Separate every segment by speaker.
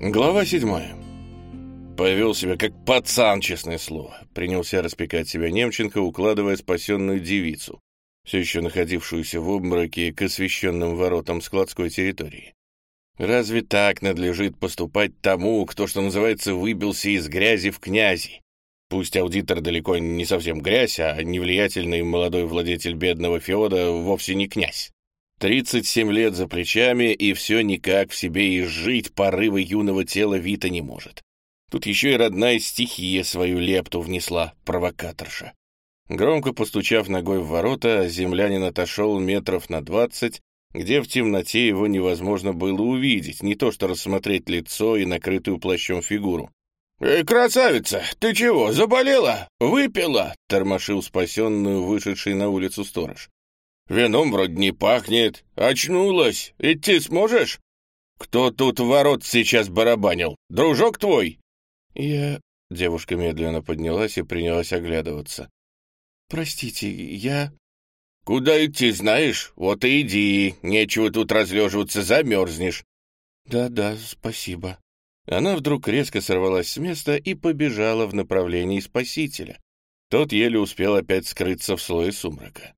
Speaker 1: Глава седьмая. Повел себя как пацан, честное слово. Принялся распекать себя Немченко, укладывая спасенную девицу, все еще находившуюся в обмороке к освещенным воротам складской территории. Разве так надлежит поступать тому, кто, что называется, выбился из грязи в князи? Пусть аудитор далеко не совсем грязь, а невлиятельный молодой владетель бедного феода вовсе не князь. 37 лет за плечами, и все никак в себе изжить порывы юного тела Вита не может. Тут еще и родная стихия свою лепту внесла, провокаторша. Громко постучав ногой в ворота, землянин отошел метров на двадцать, где в темноте его невозможно было увидеть, не то что рассмотреть лицо и накрытую плащом фигуру. «Эй, красавица, ты чего, заболела? Выпила?» — тормошил спасенную вышедший на улицу сторож. Вином вроде не пахнет. Очнулась. Идти сможешь? Кто тут в ворот сейчас барабанил? Дружок твой?»
Speaker 2: «Я...» — девушка медленно поднялась и принялась оглядываться. «Простите, я...»
Speaker 1: «Куда идти, знаешь? Вот и иди. Нечего тут разлеживаться, замерзнешь».
Speaker 2: «Да-да, спасибо».
Speaker 1: Она вдруг резко сорвалась с места и побежала в направлении спасителя. Тот еле успел опять скрыться в слое сумрака.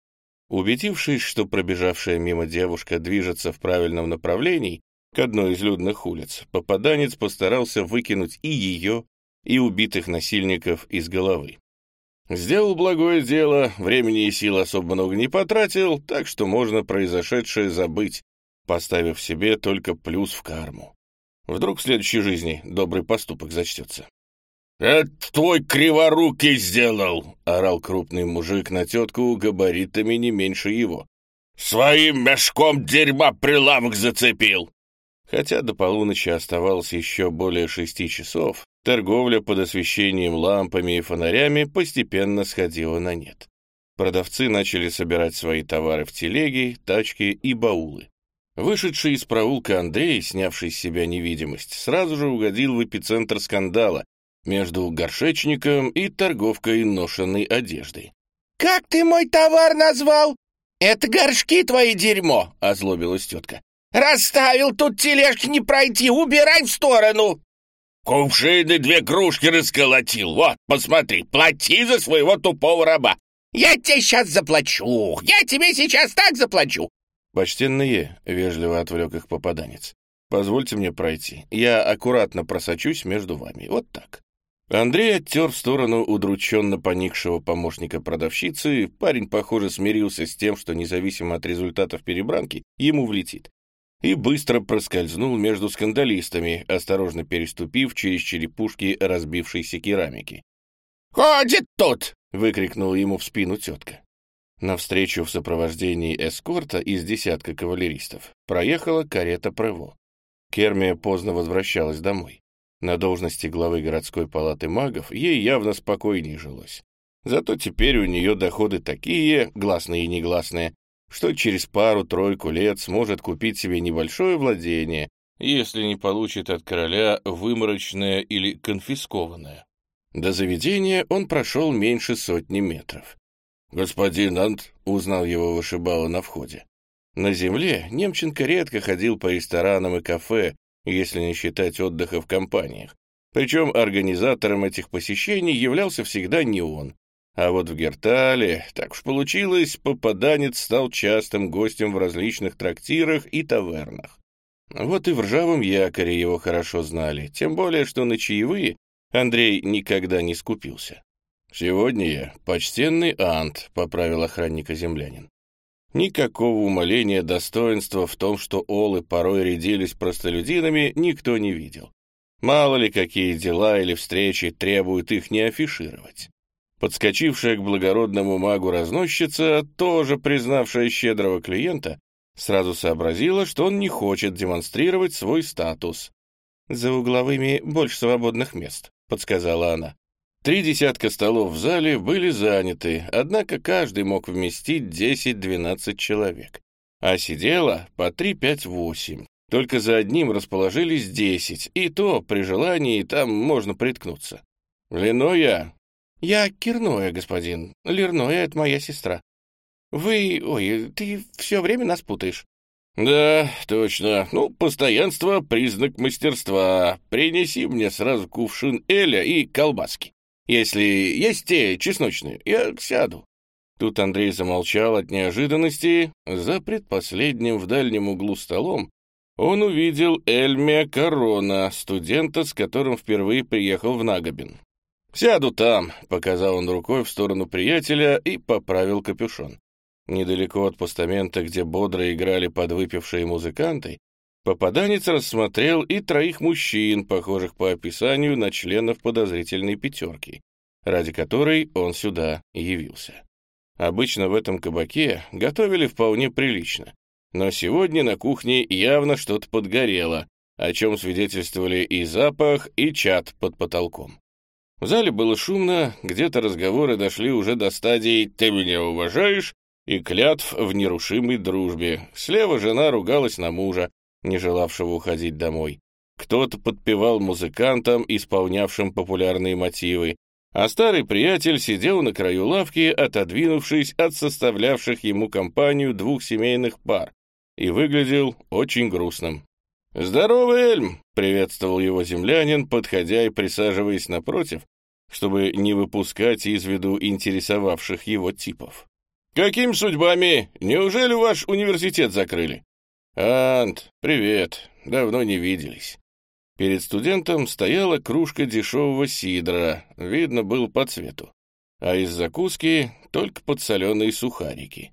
Speaker 1: Убедившись, что пробежавшая мимо девушка движется в правильном направлении, к одной из людных улиц, попаданец постарался выкинуть и ее, и убитых насильников из головы. Сделал благое дело, времени и сил особо много не потратил, так что можно произошедшее забыть, поставив себе только плюс в карму. Вдруг в следующей жизни добрый поступок зачтется. «Это твой криворукий сделал!» — орал крупный мужик на тетку габаритами не меньше его. «Своим мешком дерьма прилавок зацепил!» Хотя до полуночи оставалось еще более шести часов, торговля под освещением лампами и фонарями постепенно сходила на нет. Продавцы начали собирать свои товары в телеги, тачки и баулы. Вышедший из проулка Андрей, снявший с себя невидимость, сразу же угодил в эпицентр скандала, между горшечником и торговкой ношенной одеждой.
Speaker 3: «Как ты мой товар назвал? Это горшки твои дерьмо!» — озлобилась тетка. «Расставил тут тележки не пройти, убирай в сторону!»
Speaker 1: «Кувшины две кружки расколотил, вот, посмотри, плати за своего тупого раба!»
Speaker 3: «Я тебе сейчас заплачу, я тебе сейчас так заплачу!»
Speaker 1: «Почтенные», — вежливо отвлек их попаданец, — «позвольте мне пройти, я аккуратно просочусь между вами, вот так». Андрей оттер в сторону удрученно поникшего помощника продавщицы. Парень, похоже, смирился с тем, что независимо от результатов перебранки, ему влетит. И быстро проскользнул между скандалистами, осторожно переступив через черепушки разбившейся керамики.
Speaker 3: «Ходит тут!»
Speaker 1: — выкрикнула ему в спину тетка. Навстречу в сопровождении эскорта из десятка кавалеристов проехала карета Прево. Кермия поздно возвращалась домой. На должности главы городской палаты магов ей явно спокойнее жилось. Зато теперь у нее доходы такие, гласные и негласные, что через пару-тройку лет сможет купить себе небольшое владение, если не получит от короля выморочное или конфискованное. До заведения он прошел меньше сотни метров. «Господин Ант», — узнал его вышибало на входе. На земле Немченко редко ходил по ресторанам и кафе, если не считать отдыха в компаниях. Причем организатором этих посещений являлся всегда не он. А вот в Гертале, так уж получилось, попаданец стал частым гостем в различных трактирах и тавернах. Вот и в ржавом якоре его хорошо знали, тем более, что на чаевые Андрей никогда не скупился. «Сегодня я почтенный Ант», — поправил охранника землянин. Никакого умоления достоинства в том, что олы порой рядились простолюдинами, никто не видел. Мало ли какие дела или встречи требуют их не афишировать. Подскочившая к благородному магу разносчица, тоже признавшая щедрого клиента, сразу сообразила, что он не хочет демонстрировать свой статус. «За угловыми больше свободных мест», — подсказала она. Три десятка столов в зале были заняты, однако каждый мог вместить 10-12 человек. А сидело по 3-5-8. Только за одним расположились 10, и то, при желании, там можно приткнуться. «Линоя?» «Я Кирноя, господин. Лирноя — это моя сестра. Вы... Ой, ты все время нас путаешь». «Да, точно. Ну, постоянство — признак мастерства. Принеси мне сразу кувшин Эля и колбаски. Если есть те чесночные, я сяду». Тут Андрей замолчал от неожиданности. За предпоследним в дальнем углу столом он увидел Эльмия Корона, студента, с которым впервые приехал в Нагобин. «Сяду там», — показал он рукой в сторону приятеля и поправил капюшон. Недалеко от постамента, где бодро играли подвыпившие музыканты, попаданец рассмотрел и троих мужчин, похожих по описанию на членов подозрительной пятерки, ради которой он сюда явился. Обычно в этом кабаке готовили вполне прилично, но сегодня на кухне явно что-то подгорело, о чем свидетельствовали и запах, и чат под потолком. В зале было шумно, где-то разговоры дошли уже до стадии «ты меня уважаешь?» и клятв в нерушимой дружбе. Слева жена ругалась на мужа, не желавшего уходить домой. Кто-то подпевал музыкантам, исполнявшим популярные мотивы, а старый приятель сидел на краю лавки, отодвинувшись от составлявших ему компанию двух семейных пар, и выглядел очень грустным. «Здорово, Эльм!» — приветствовал его землянин, подходя и присаживаясь напротив, чтобы не выпускать из виду интересовавших его типов. «Какими судьбами? Неужели ваш университет закрыли?» «Ант, привет. Давно не виделись». Перед студентом стояла кружка дешевого сидра, видно, был по цвету, а из закуски только подсоленые сухарики.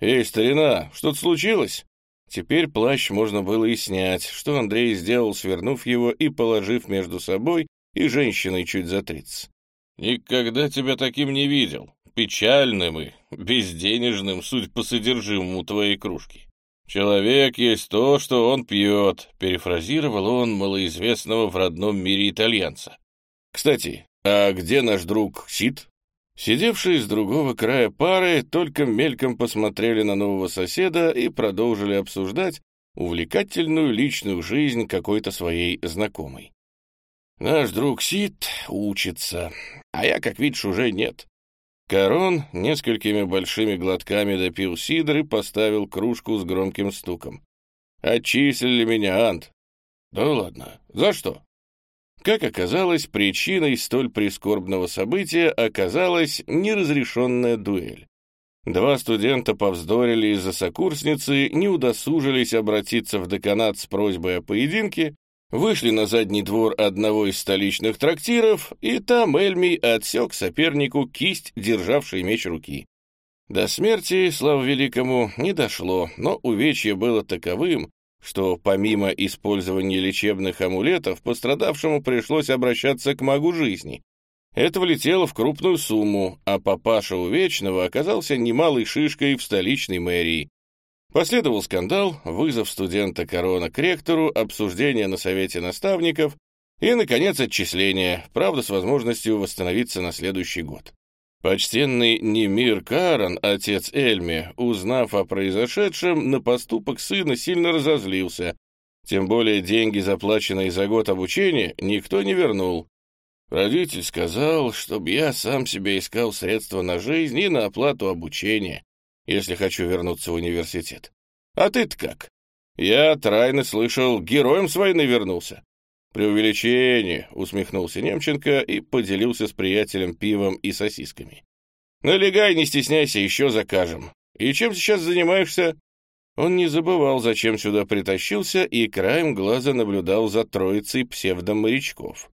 Speaker 1: «Эй, старина, что-то случилось?» Теперь плащ можно было и снять, что Андрей сделал, свернув его и положив между собой и женщиной чуть за тридцать. «Никогда тебя таким не видел печальным и безденежным, суть по содержимому твоей кружки. «Человек есть то, что он пьет», — перефразировал он малоизвестного в родном мире итальянца. «Кстати, а где наш друг Сид?» Сидевшие с другого края пары только мельком посмотрели на нового соседа и продолжили обсуждать увлекательную личную жизнь какой-то своей знакомой. «Наш друг Сид учится, а я, как видишь, уже нет. Корон несколькими большими глотками допил сидр и поставил кружку с громким стуком. «Отчислили меня, Ант». «Да ладно. За что?» Как оказалось, причиной столь прискорбного события оказалась неразрешенная дуэль. Два студента повздорили из-за сокурсницы, не удосужились обратиться в деканат с просьбой о поединке вышли на задний двор одного из столичных трактиров, и там Эльмий отсек сопернику кисть, державшей меч руки. До смерти, слава великому, не дошло, но увечье было таковым, что помимо использования лечебных амулетов, пострадавшему пришлось обращаться к магу жизни. Это влетело в крупную сумму, а папаша Увечного оказался немалой шишкой в столичной мэрии. Последовал скандал, вызов студента Корона к ректору, обсуждение на совете наставников и, наконец, отчисление, правда, с возможностью восстановиться на следующий год. Почтенный Немир Каран, отец Эльми, узнав о произошедшем, на поступок сына сильно разозлился. Тем более деньги, заплаченные за год обучения, никто не вернул. Родитель сказал, чтобы я сам себе искал средства на жизнь и на оплату обучения если хочу вернуться в университет. А ты-то как? Я трайно слышал, героем с войны вернулся. Преувеличение, усмехнулся Немченко и поделился с приятелем пивом и сосисками. Налегай, не стесняйся, еще закажем. И чем сейчас занимаешься? Он не забывал, зачем сюда притащился, и краем глаза наблюдал за троицей псевдоморячков.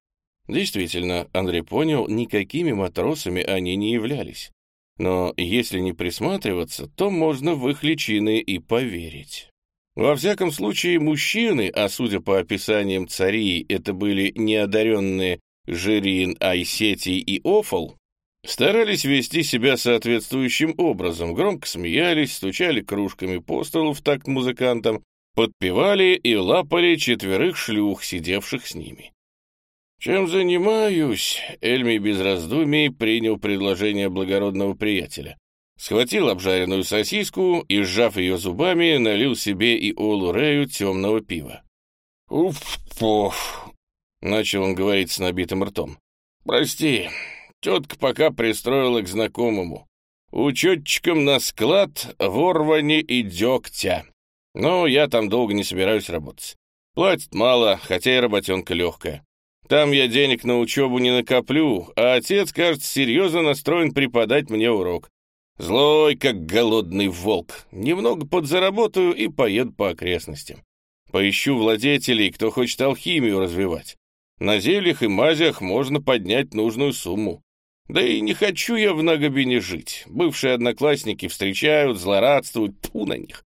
Speaker 1: Действительно, Андрей понял, никакими матросами они не являлись. Но если не присматриваться, то можно в их личины и поверить. Во всяком случае, мужчины, а судя по описаниям царей, это были неодаренные Жирин, Айсетий и Офол, старались вести себя соответствующим образом, громко смеялись, стучали кружками по столу в такт музыкантам, подпевали и лапали четверых шлюх, сидевших с ними. «Чем занимаюсь?» — Эльми без раздумий принял предложение благородного приятеля. Схватил обжаренную сосиску и, сжав ее зубами, налил себе и Олу Рею темного пива. «Уф-поф!» — начал он говорить с набитым ртом. «Прости, тетка пока пристроила к знакомому. Учетчикам на склад ворвани и дегтя. Но я там долго не собираюсь работать. Платят мало, хотя и работенка легкая. Там я денег на учебу не накоплю, а отец, кажется, серьезно настроен преподать мне урок. Злой, как голодный волк. Немного подзаработаю и поеду по окрестностям. Поищу владетелей, кто хочет алхимию развивать. На зельях и мазях можно поднять нужную сумму. Да и не хочу я в Нагобине жить. Бывшие одноклассники встречают, злорадствуют, тьфу на них.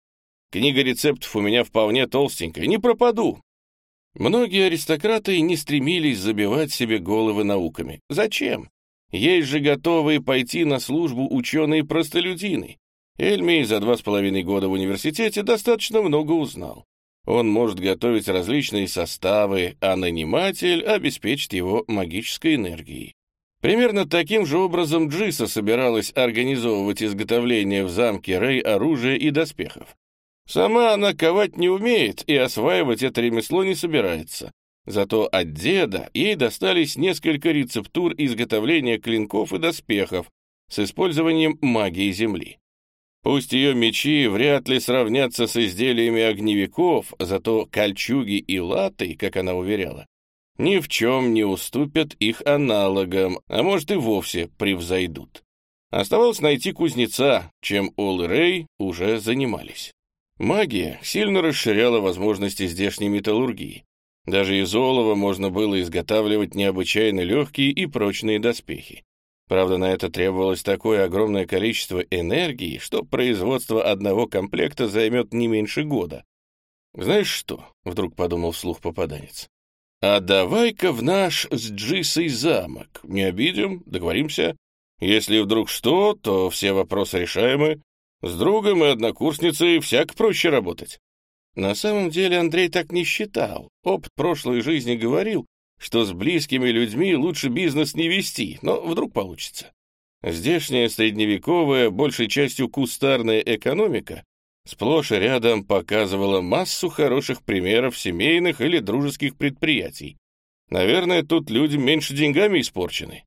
Speaker 1: Книга рецептов у меня вполне толстенькая, не пропаду. Многие аристократы не стремились забивать себе головы науками. Зачем? Есть же готовые пойти на службу ученые-простолюдины. Эльми за два с половиной года в университете достаточно много узнал. Он может готовить различные составы, а наниматель обеспечит его магической энергией. Примерно таким же образом Джиса собиралась организовывать изготовление в замке Рэй оружия и доспехов. Сама она ковать не умеет и осваивать это ремесло не собирается. Зато от деда ей достались несколько рецептур изготовления клинков и доспехов с использованием магии Земли. Пусть ее мечи вряд ли сравнятся с изделиями огневиков, зато кольчуги и латы, как она уверяла, ни в чем не уступят их аналогам, а может и вовсе превзойдут. Оставалось найти кузнеца, чем Ол и Рэй уже занимались. Магия сильно расширяла возможности здешней металлургии. Даже из олова можно было изготавливать необычайно легкие и прочные доспехи. Правда, на это требовалось такое огромное количество энергии, что производство одного комплекта займет не меньше года. «Знаешь что?» — вдруг подумал вслух попаданец. «А давай-ка в наш с Джисой замок. Не обидим, договоримся. Если вдруг что, то все вопросы решаемы. С другом и однокурсницей всяк проще работать». На самом деле Андрей так не считал. Опыт прошлой жизни говорил, что с близкими людьми лучше бизнес не вести, но вдруг получится. Здешняя средневековая, большей частью кустарная экономика сплошь и рядом показывала массу хороших примеров семейных или дружеских предприятий. Наверное, тут люди меньше деньгами испорчены.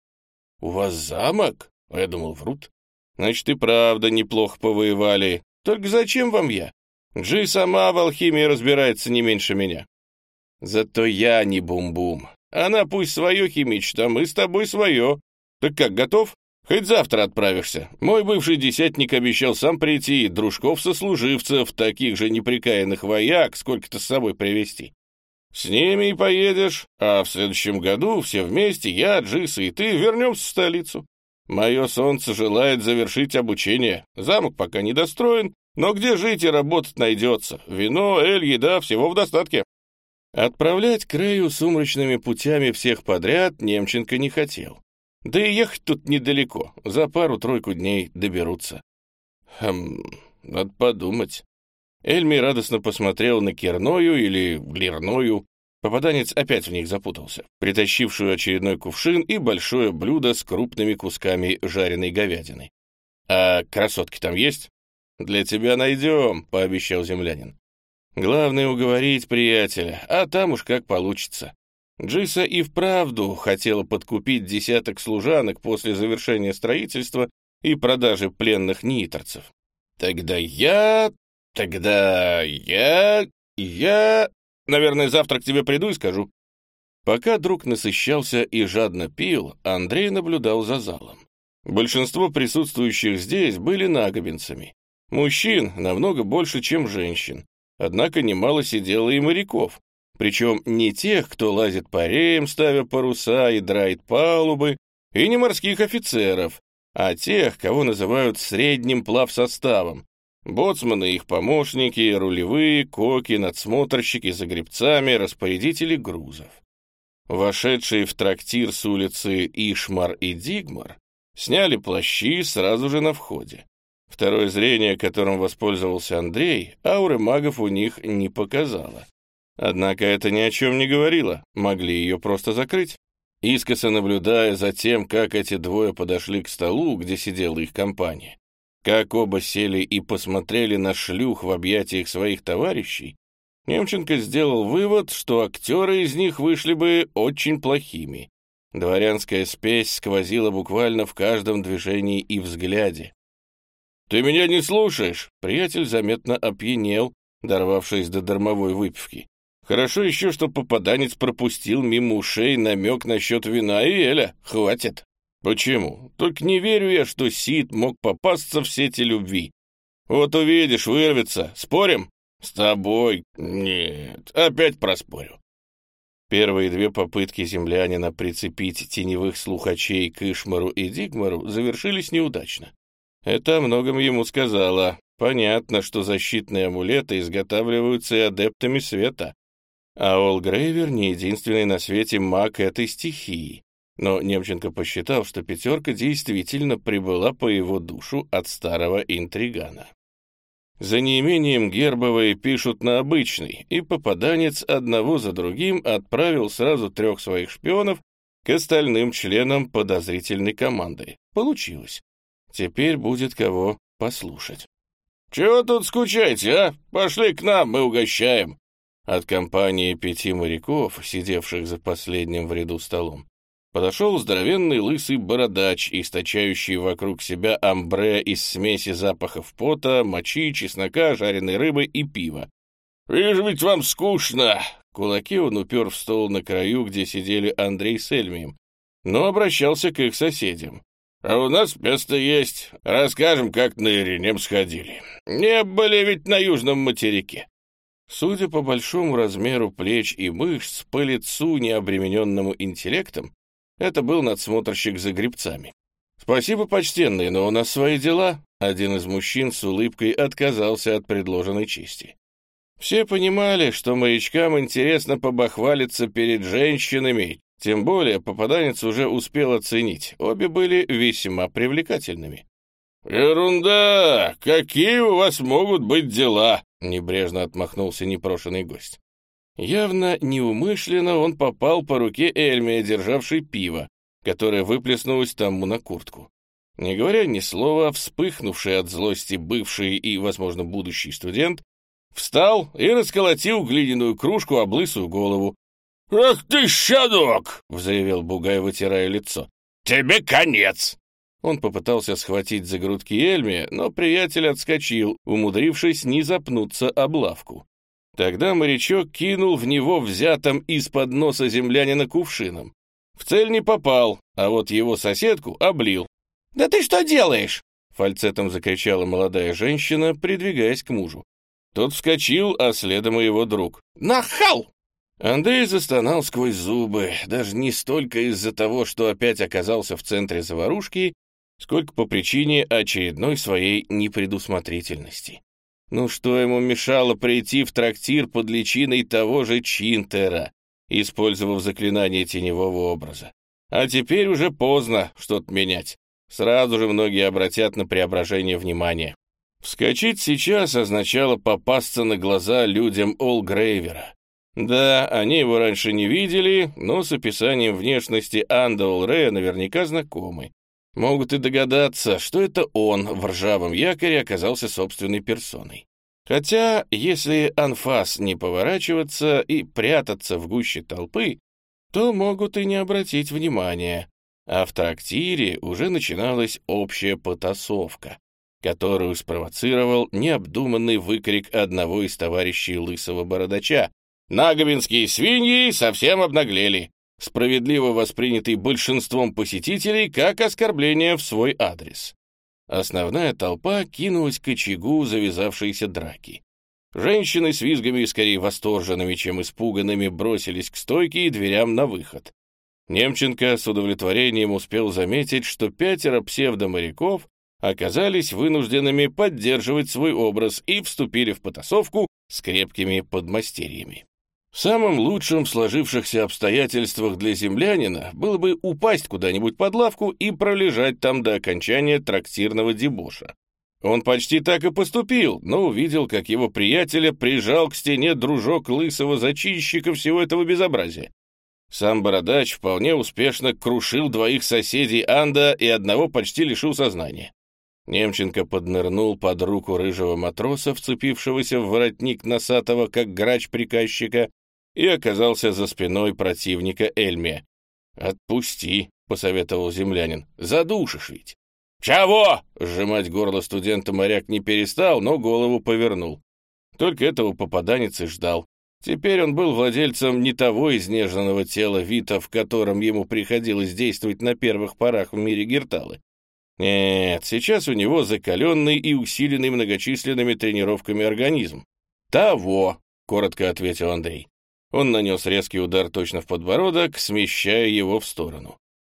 Speaker 1: «У вас замок?» — я думал, врут. «Значит, и правда неплохо повоевали. Только зачем вам я? Джи сама в алхимии разбирается не меньше меня. Зато я не бум-бум. Она пусть свое химичит, а мы с тобой свое. Так как, готов? Хоть завтра отправишься. Мой бывший десятник обещал сам прийти, дружков-сослуживцев, таких же неприкаянных вояк, сколько-то с собой привезти. С ними и поедешь, а в следующем году все вместе, я, Джиса и ты, вернемся в столицу. Мое солнце желает завершить обучение. Замок пока не достроен, но где жить и работать найдется. Вино, эль, еда, всего в достатке. Отправлять Крею сумрачными путями всех подряд Немченко не хотел. Да и ехать тут недалеко, за пару-тройку дней доберутся. Хм, надо подумать. Эльми радостно посмотрел на Керною или Лерною. Попаданец опять в них запутался, притащившую очередной кувшин и большое блюдо с крупными кусками жареной говядины. «А красотки там есть?» «Для тебя найдем», — пообещал землянин. Главное уговорить приятеля, а там уж как получится. Джиса и вправду хотела подкупить десяток служанок после завершения строительства и продажи пленных ниторцев. Тогда я... Тогда я... Я... Наверное, завтра к тебе приду и скажу. Пока друг насыщался и жадно пил, Андрей наблюдал за залом. Большинство присутствующих здесь были нагобинцами. Мужчин намного больше, чем женщин. Однако немало сидело и моряков, причем не тех, кто лазит по реям, ставя паруса и драет палубы, и не морских офицеров, а тех, кого называют средним плавсоставом. Боцманы, их помощники, рулевые, коки, надсмотрщики за гребцами, распорядители грузов. Вошедшие в трактир с улицы Ишмар и Дигмар сняли плащи сразу же на входе. Второе зрение, которым воспользовался Андрей, ауры магов у них не показало. Однако это ни о чем не говорило, могли ее просто закрыть. Искоса наблюдая за тем, как эти двое подошли к столу, где сидела их компания, как оба сели и посмотрели на шлюх в объятиях своих товарищей, Немченко сделал вывод, что актеры из них вышли бы очень плохими. Дворянская спесь сквозила буквально в каждом движении и взгляде. «Ты меня не слушаешь?» Приятель заметно опьянел дорвавшись до дармовой выпивки. Хорошо еще, что попаданец пропустил мимо ушей намек насчет вина и Эля. Хватит. Почему? Только не верю я, что Сид мог попасться в сети любви. Вот увидишь, вырвется. Спорим? С тобой? Нет. Опять проспорю. Первые две попытки землянина прицепить теневых слухачей к Ишмару и Дигмару завершились неудачно. Это о многом ему сказала. Понятно, что защитные амулеты изготавливаются и адептами света. А Олгрейвер не единственный на свете маг этой стихии. Но Немченко посчитал, что пятерка действительно прибыла по его душу от старого интригана. За неимением Гербовой пишут на обычный, и попаданец одного за другим отправил сразу трех своих шпионов к остальным членам подозрительной команды. Получилось. Теперь будет кого послушать. «Чего тут скучаете, а? Пошли к нам, мы угощаем!» От компании пяти моряков, сидевших за последним в ряду столом, подошел здоровенный лысый бородач, источающий вокруг себя амбре из смеси запахов пота, мочи, чеснока, жареной рыбы и пива. «Вижу, ведь вам скучно!» Кулаки он упер в стол на краю, где сидели Андрей с Эльмием, но обращался к их соседям. «А у нас место есть. Расскажем, как на Иринем сходили. Не были ведь на южном материке». Судя по большому размеру плеч и мышц, по лицу, необремененному интеллектом, это был надсмотрщик за грибцами. «Спасибо, почтенный, но у нас свои дела». Один из мужчин с улыбкой отказался от предложенной чести. Все понимали, что морячкам интересно побахвалиться перед женщинами, тем более попаданец уже успел оценить. Обе были весьма привлекательными. «Ерунда! Какие у вас могут быть дела?» — небрежно отмахнулся непрошенный гость. Явно неумышленно он попал по руке Эльмия, державшей пиво, которое выплеснулось тому на куртку. Не говоря ни слова, вспыхнувший от злости бывший и, возможно, будущий студент, встал и расколотил глиняную кружку об лысую голову. «Ах ты, щадок!» — взревел Бугай, вытирая лицо. «Тебе конец!» Он попытался схватить за грудки Эльми, но приятель отскочил, умудрившись не запнуться об лавку. Тогда морячок кинул в него взятым из-под носа землянина кувшином. В цель не попал, а вот его соседку облил. «Да ты что делаешь?» — фальцетом закричала молодая женщина, придвигаясь к мужу. Тот вскочил, а следом и его друг. «Нахал!» Андрей застонал сквозь зубы, даже не столько из-за того, что опять оказался в центре заварушки, сколько по причине очередной своей непредусмотрительности. Ну что ему мешало прийти в трактир под личиной того же Чинтера, использовав заклинание теневого образа? А теперь уже поздно что-то менять. Сразу же многие обратят на преображение внимания. Вскочить сейчас означало попасться на глаза людям Олгрейвера. Да, они его раньше не видели, но с описанием внешности Анда Олрея наверняка знакомы могут и догадаться, что это он в ржавом якоре оказался собственной персоной. Хотя, если анфас не поворачиваться и прятаться в гуще толпы, то могут и не обратить внимания. А в трактире уже начиналась общая потасовка, которую спровоцировал необдуманный выкрик одного из товарищей лысого бородача. «Наговинские свиньи совсем обнаглели! Справедливо воспринятый большинством посетителей как оскорбление в свой адрес. Основная толпа кинулась к очагу завязавшейся драки. Женщины с визгами, скорее восторженными, чем испуганными, бросились к стойке и дверям на выход. Немченко с удовлетворением успел заметить, что пятеро псевдоморяков оказались вынужденными поддерживать свой образ и вступили в потасовку с крепкими подмастерьями. В самом лучшем сложившихся обстоятельствах для землянина было бы упасть куда-нибудь под лавку и пролежать там до окончания трактирного дебоша. Он почти так и поступил, но увидел, как его приятеля прижал к стене дружок лысого зачинщика всего этого безобразия. Сам Бородач вполне успешно крушил двоих соседей Анда и одного почти лишил сознания. Немченко поднырнул под руку рыжего матроса, вцепившегося в воротник носатого, как грач приказчика, и оказался за спиной противника Эльме. «Отпусти», — посоветовал землянин, — «задушишь ведь». «Чего?» — сжимать горло студента моряк не перестал, но голову повернул. Только этого попаданец и ждал. Теперь он был владельцем не того изнеженного тела Вита, в котором ему приходилось действовать на первых порах в мире Герталы. Нет, сейчас у него закаленный и усиленный многочисленными тренировками организм. «Того», — коротко ответил Андрей. Он нанес резкий удар точно в подбородок, смещая его в сторону.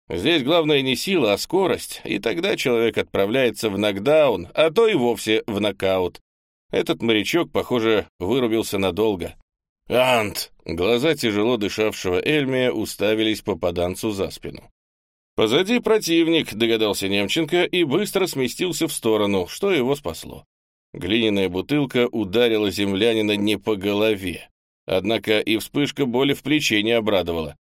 Speaker 1: Здесь главное не сила, а скорость, и тогда человек отправляется в нокдаун, а то и вовсе в нокаут. Этот морячок, похоже, вырубился надолго. «Ант!» Глаза тяжело дышавшего Эльмия уставились попаданцу за спину. Позади противник, догадался Немченко, и быстро сместился в сторону, что его спасло. Глиняная бутылка ударила землянина не по голове. Однако и вспышка боли в плече не обрадовала.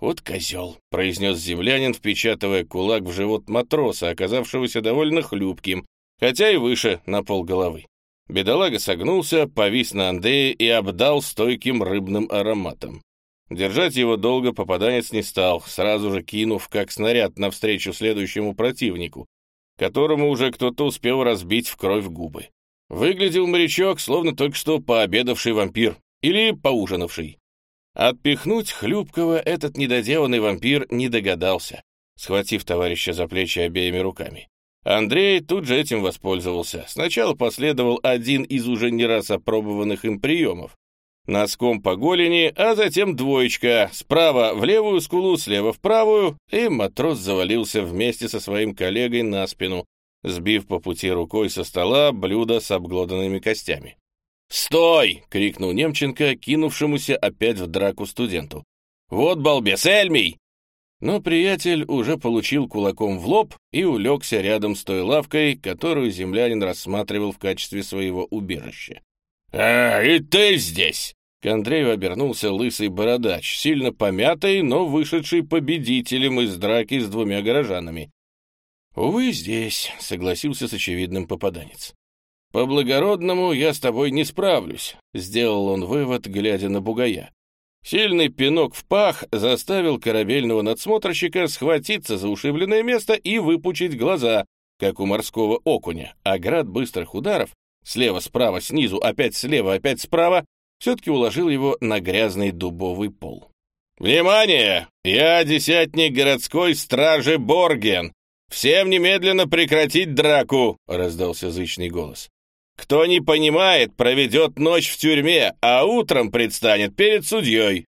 Speaker 1: «Вот козел», — произнес землянин, впечатывая кулак в живот матроса, оказавшегося довольно хлюпким, хотя и выше на пол головы. Бедолага согнулся, повис на Андее и обдал стойким рыбным ароматом. Держать его долго попаданец не стал, сразу же кинув как снаряд навстречу следующему противнику, которому уже кто-то успел разбить в кровь губы. Выглядел морячок, словно только что пообедавший вампир или поужинавший. Отпихнуть Хлюпкова этот недоделанный вампир не догадался, схватив товарища за плечи обеими руками. Андрей тут же этим воспользовался. Сначала последовал один из уже не раз опробованных им приемов, носком по голени, а затем двоечка, справа в левую скулу, слева в правую, и матрос завалился вместе со своим коллегой на спину, сбив по пути рукой со стола блюдо с обглоданными костями. «Стой!» — крикнул Немченко, кинувшемуся опять в драку студенту. «Вот балбес, Эльмий!» Но приятель уже получил кулаком в лоб и улегся рядом с той лавкой, которую землянин рассматривал в качестве своего убежища. «А, и ты здесь!» К Андрею обернулся лысый бородач, сильно помятый, но вышедший победителем из драки с двумя горожанами. «Увы, здесь», — согласился с очевидным попаданец. «По-благородному я с тобой не справлюсь», — сделал он вывод, глядя на бугая. Сильный пинок в пах заставил корабельного надсмотрщика схватиться за ушибленное место и выпучить глаза, как у морского окуня, а град быстрых ударов слева, справа, снизу, опять слева, опять справа все-таки уложил его на грязный дубовый пол. «Внимание! Я десятник городской стражи Борген! Всем немедленно прекратить драку!» — раздался зычный голос. «Кто не понимает, проведет ночь в тюрьме, а утром предстанет перед судьей.